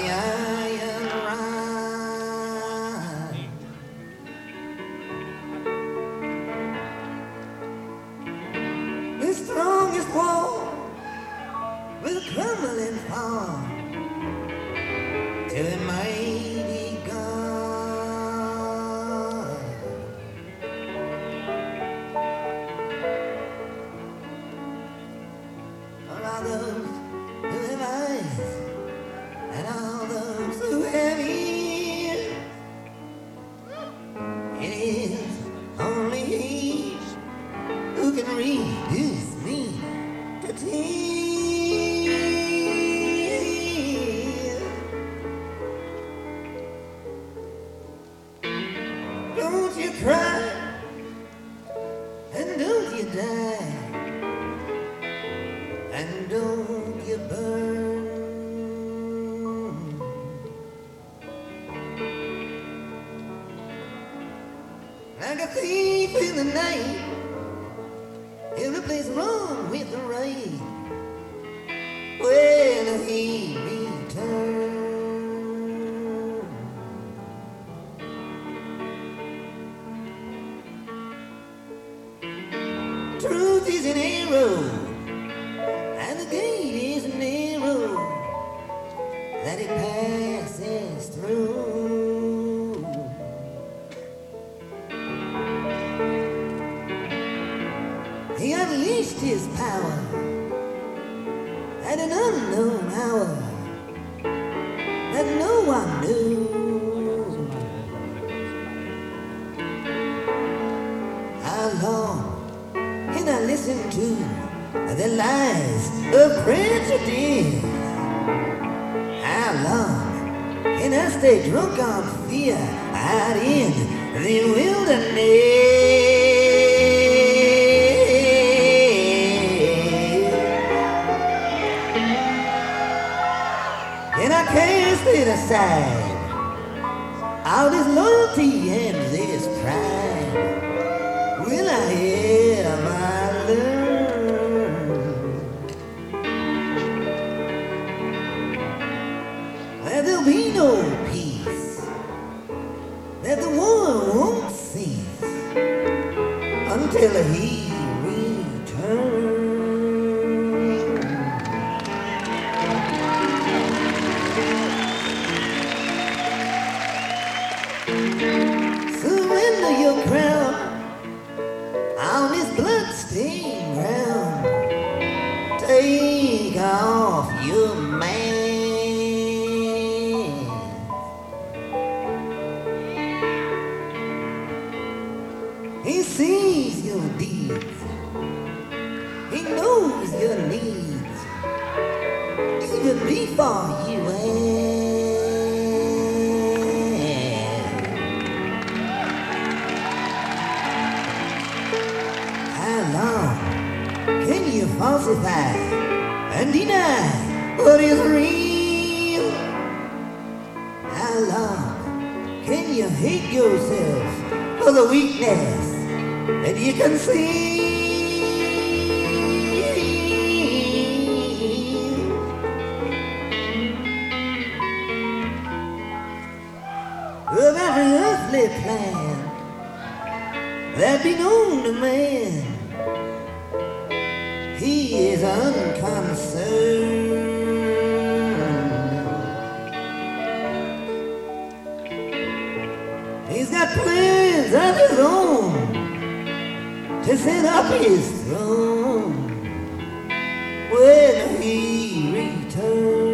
the. Like a thief in the night, every place wrong with the rain. When he returns. Truth is an arrow, and the gate is narrow that it passes through. He unleashed his power at an unknown hour that no one knew. How long can I listen to the lies of prejudice? How long can I stay drunk on fear out in the And I cast it aside all this loyalty and this pride. Will I ever learn that there'll be no peace, that the war won't cease until he your needs. Even before you ask. How long can you falsify and deny what is real? How long can you hate yourself for the weakness that you can Of every earthly plan that be known to man. He is unconcerned. He's got plans of his own to set up his throne when he returns.